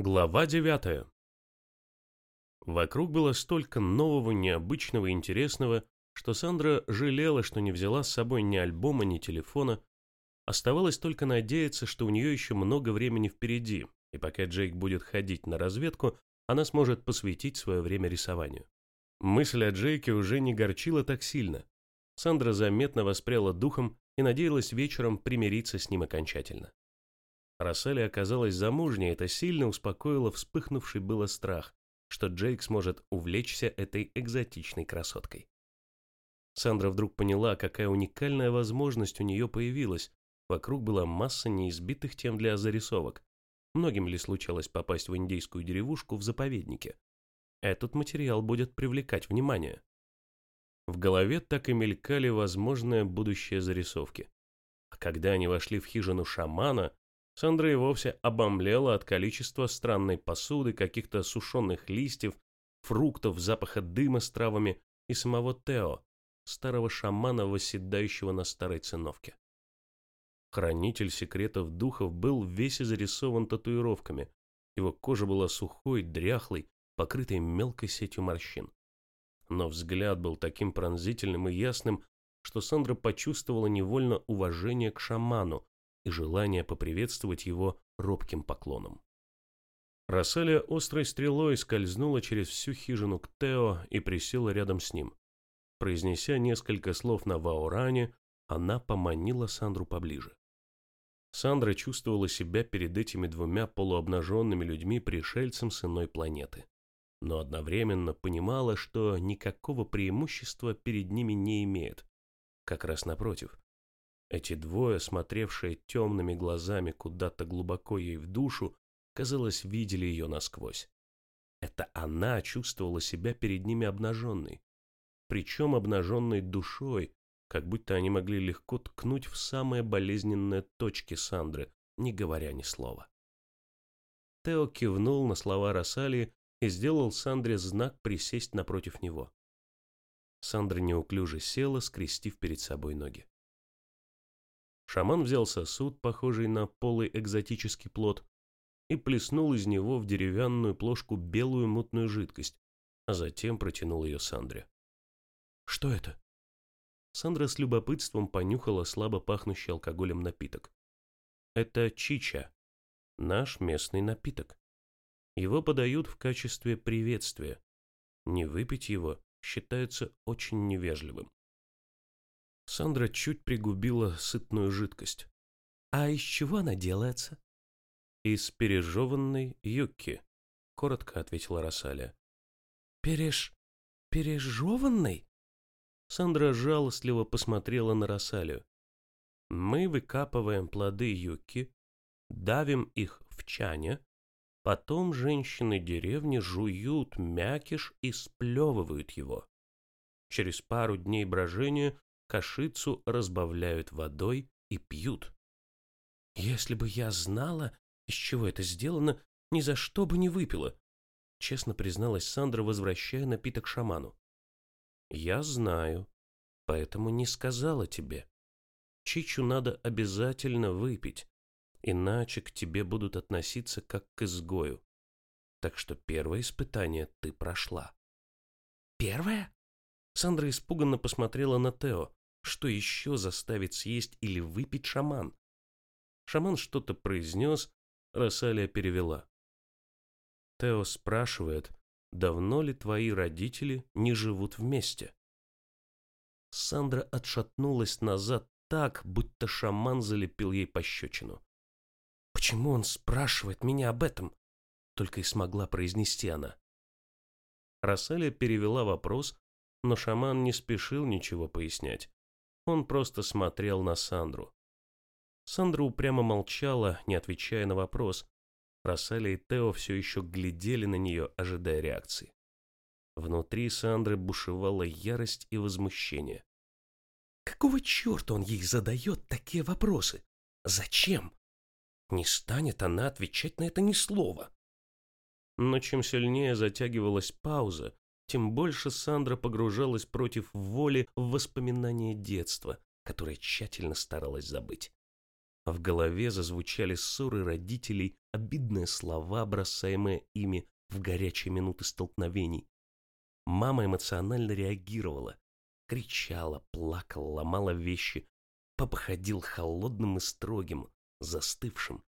Глава девятая. Вокруг было столько нового, необычного и интересного, что Сандра жалела, что не взяла с собой ни альбома, ни телефона. Оставалось только надеяться, что у нее еще много времени впереди, и пока Джейк будет ходить на разведку, она сможет посвятить свое время рисованию. Мысль о Джейке уже не горчила так сильно. Сандра заметно воспряла духом и надеялась вечером примириться с ним окончательно. Рассали оказалась замужней, это сильно успокоило вспыхнувший было страх, что Джейк сможет увлечься этой экзотичной красоткой. Сандра вдруг поняла, какая уникальная возможность у нее появилась. Вокруг была масса неизбитых тем для зарисовок. Многим ли случалось попасть в индейскую деревушку в заповеднике? Этот материал будет привлекать внимание. В голове так и мелькали возможные будущие зарисовки. А когда они вошли в хижину шамана, Сандра и вовсе обомлела от количества странной посуды, каких-то сушеных листьев, фруктов, запаха дыма с травами и самого Тео, старого шамана, восседающего на старой циновке. Хранитель секретов духов был весь зарисован татуировками. Его кожа была сухой, дряхлой, покрытой мелкой сетью морщин. Но взгляд был таким пронзительным и ясным, что Сандра почувствовала невольно уважение к шаману и желание поприветствовать его робким поклоном. Рассалия острой стрелой скользнула через всю хижину к Тео и присела рядом с ним. Произнеся несколько слов на вауране, она поманила Сандру поближе. Сандра чувствовала себя перед этими двумя полуобнаженными людьми пришельцем с иной планеты, но одновременно понимала, что никакого преимущества перед ними не имеет. Как раз напротив. Эти двое, смотревшие темными глазами куда-то глубоко ей в душу, казалось, видели ее насквозь. Это она чувствовала себя перед ними обнаженной, причем обнаженной душой, как будто они могли легко ткнуть в самые болезненные точки Сандры, не говоря ни слова. Тео кивнул на слова Рассалии и сделал Сандре знак присесть напротив него. Сандра неуклюже села, скрестив перед собой ноги. Шаман взял сосуд, похожий на полый экзотический плод, и плеснул из него в деревянную плошку белую мутную жидкость, а затем протянул ее Сандре. «Что это?» Сандра с любопытством понюхала слабо пахнущий алкоголем напиток. Это чича, наш местный напиток. Его подают в качестве приветствия. Не выпить его считается очень невежливым. Сандра чуть пригубила сытную жидкость. «А из чего она делается?» «Из пережеванной юки», — коротко ответила Рассалия. «Переж... пережеванной?» Сандра жалостливо посмотрела на Росалию. Мы выкапываем плоды юки, давим их в чане, потом женщины деревни жуют мякиш и сплевывают его. Через пару дней брожения кашицу разбавляют водой и пьют. Если бы я знала, из чего это сделано, ни за что бы не выпила, честно призналась Сандра, возвращая напиток шаману. Я знаю, поэтому не сказала тебе. Чичу надо обязательно выпить, иначе к тебе будут относиться как к изгою. Так что первое испытание ты прошла. Первое? Сандра испуганно посмотрела на Тео. Что еще заставит съесть или выпить шаман? Шаман что-то произнес, Рассалия перевела. Тео спрашивает, давно ли твои родители не живут вместе? Сандра отшатнулась назад так, будто шаман залепил ей пощечину. «Почему он спрашивает меня об этом?» Только и смогла произнести она. Расселия перевела вопрос, но шаман не спешил ничего пояснять. Он просто смотрел на Сандру. Сандра упрямо молчала, не отвечая на вопрос, Рассали и Тео все еще глядели на нее, ожидая реакции. Внутри Сандры бушевала ярость и возмущение. Какого черта он ей задает такие вопросы? Зачем? Не станет она отвечать на это ни слова. Но чем сильнее затягивалась пауза, тем больше Сандра погружалась против воли в воспоминания детства, которое тщательно старалась забыть. В голове зазвучали ссоры родителей, обидные слова, бросаемые ими в горячие минуты столкновений. Мама эмоционально реагировала, кричала, плакала, ломала вещи. Папа холодным и строгим, застывшим.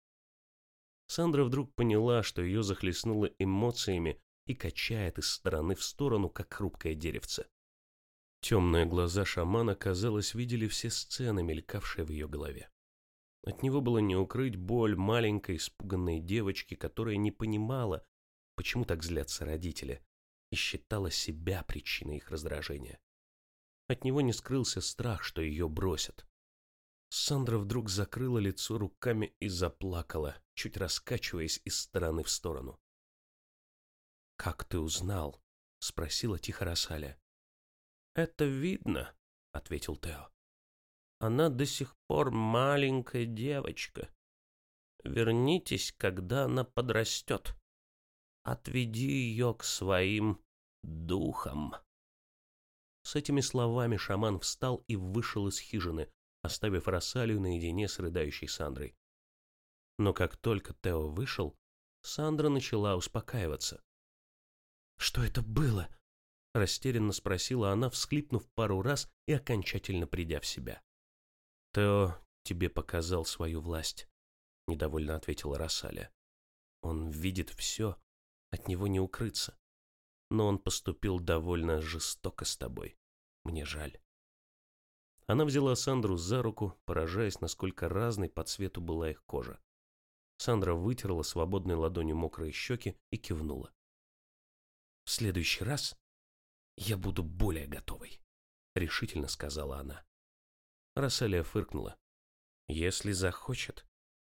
Сандра вдруг поняла, что ее захлестнуло эмоциями и качает из стороны в сторону, как хрупкое деревце. Темные глаза шамана, казалось, видели все сцены, мелькавшие в ее голове. От него было не укрыть боль маленькой испуганной девочки, которая не понимала, почему так злятся родители, и считала себя причиной их раздражения. От него не скрылся страх, что ее бросят. Сандра вдруг закрыла лицо руками и заплакала, чуть раскачиваясь из стороны в сторону. «Как ты узнал?» — спросила тихо Рассаля. «Это видно», — ответил Тео. «Она до сих пор маленькая девочка. Вернитесь, когда она подрастет. Отведи ее к своим духам». С этими словами шаман встал и вышел из хижины, оставив Рассалию наедине с рыдающей Сандрой. Но как только Тео вышел, Сандра начала успокаиваться. «Что это было?» – растерянно спросила она, всхлипнув пару раз и окончательно придя в себя. «Тео тебе показал свою власть», – недовольно ответила Рассалия. «Он видит все, от него не укрыться. Но он поступил довольно жестоко с тобой. Мне жаль». Она взяла Сандру за руку, поражаясь, насколько разной по цвету была их кожа. Сандра вытерла свободной ладонью мокрые щеки и кивнула. «В следующий раз я буду более готовой», — решительно сказала она. Расселия фыркнула. «Если захочет,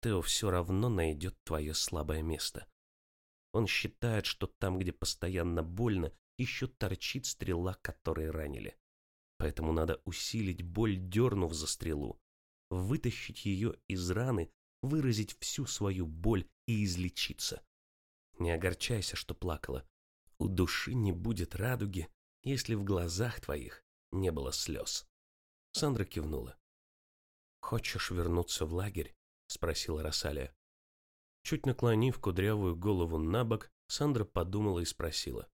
Тео все равно найдет твое слабое место. Он считает, что там, где постоянно больно, еще торчит стрела, которой ранили. Поэтому надо усилить боль, дернув за стрелу, вытащить ее из раны, выразить всю свою боль и излечиться. Не огорчайся, что плакала. У души не будет радуги, если в глазах твоих не было слез. Сандра кивнула. «Хочешь вернуться в лагерь?» — спросила Рассалия. Чуть наклонив кудрявую голову на бок, Сандра подумала и спросила.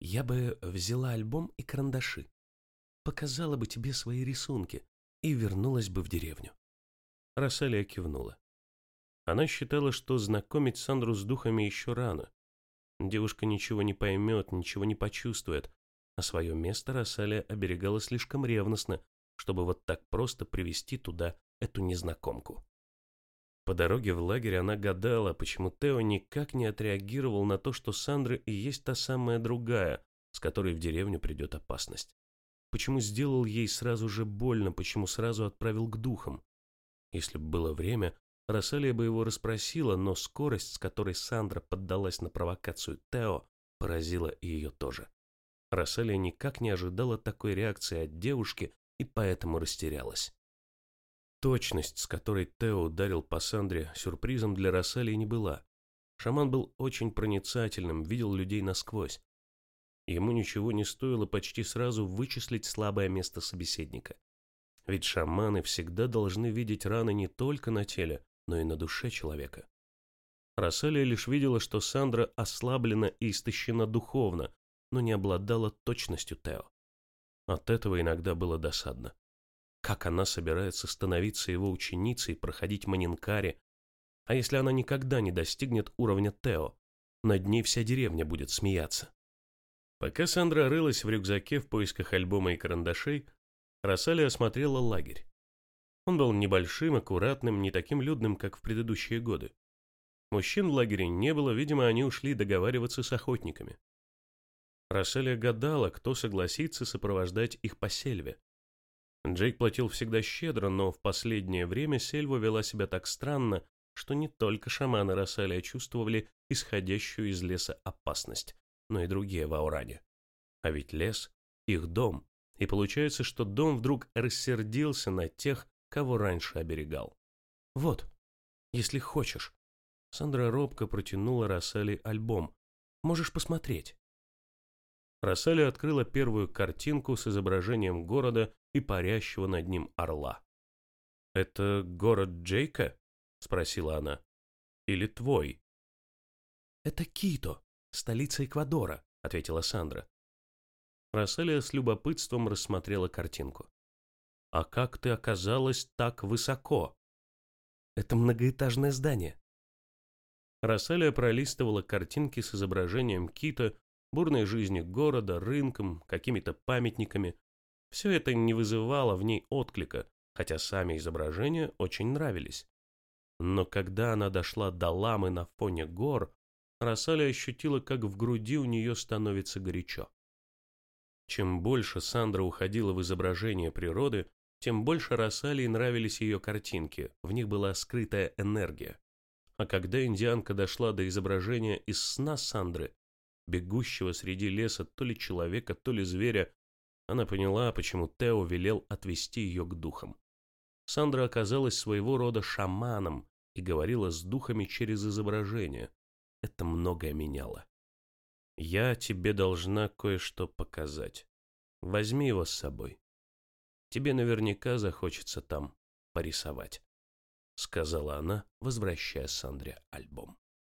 «Я бы взяла альбом и карандаши показала бы тебе свои рисунки и вернулась бы в деревню. Рассалия кивнула. Она считала, что знакомить Сандру с духами еще рано. Девушка ничего не поймет, ничего не почувствует, а свое место Рассалия оберегала слишком ревностно, чтобы вот так просто привести туда эту незнакомку. По дороге в лагерь она гадала, почему Тео никак не отреагировал на то, что Сандра и есть та самая другая, с которой в деревню придет опасность. Почему сделал ей сразу же больно, почему сразу отправил к духам? Если бы было время, Рассалия бы его расспросила, но скорость, с которой Сандра поддалась на провокацию Тео, поразила и ее тоже. Рассалия никак не ожидала такой реакции от девушки и поэтому растерялась. Точность, с которой Тео ударил по Сандре, сюрпризом для Рассалии не была. Шаман был очень проницательным, видел людей насквозь. Ему ничего не стоило почти сразу вычислить слабое место собеседника. Ведь шаманы всегда должны видеть раны не только на теле, но и на душе человека. Расселия лишь видела, что Сандра ослаблена и истощена духовно, но не обладала точностью Тео. От этого иногда было досадно. Как она собирается становиться его ученицей проходить манинкари? А если она никогда не достигнет уровня Тео? Над ней вся деревня будет смеяться. Пока Сандра рылась в рюкзаке в поисках альбома и карандашей, Рассали осмотрела лагерь. Он был небольшим, аккуратным, не таким людным, как в предыдущие годы. Мужчин в лагере не было, видимо, они ушли договариваться с охотниками. Расселия гадала, кто согласится сопровождать их по сельве. Джейк платил всегда щедро, но в последнее время сельва вела себя так странно, что не только шаманы Расселия чувствовали исходящую из леса опасность, но и другие в Ауране. А ведь лес — их дом, и получается, что дом вдруг рассердился на тех, кого раньше оберегал. «Вот, если хочешь». Сандра робко протянула Рассали альбом. «Можешь посмотреть». Рассали открыла первую картинку с изображением города и парящего над ним орла. «Это город Джейка?» — спросила она. «Или твой?» «Это Кито, столица Эквадора», — ответила Сандра. Расселия с любопытством рассмотрела картинку. «А как ты оказалась так высоко?» «Это многоэтажное здание». Расселия пролистывала картинки с изображением Кита, бурной жизни города, рынком, какими-то памятниками. Все это не вызывало в ней отклика, хотя сами изображения очень нравились. Но когда она дошла до ламы на фоне гор, Рассали ощутила, как в груди у нее становится горячо. Чем больше Сандра уходила в изображение природы, тем больше Рассалии нравились ее картинки, в них была скрытая энергия. А когда индианка дошла до изображения из сна Сандры, бегущего среди леса то ли человека, то ли зверя, она поняла, почему Тео велел отвести ее к духам. Сандра оказалась своего рода шаманом и говорила с духами через изображение. Это многое меняло. «Я тебе должна кое-что показать. Возьми его с собой. Тебе наверняка захочется там порисовать», — сказала она, возвращая Сандре альбом.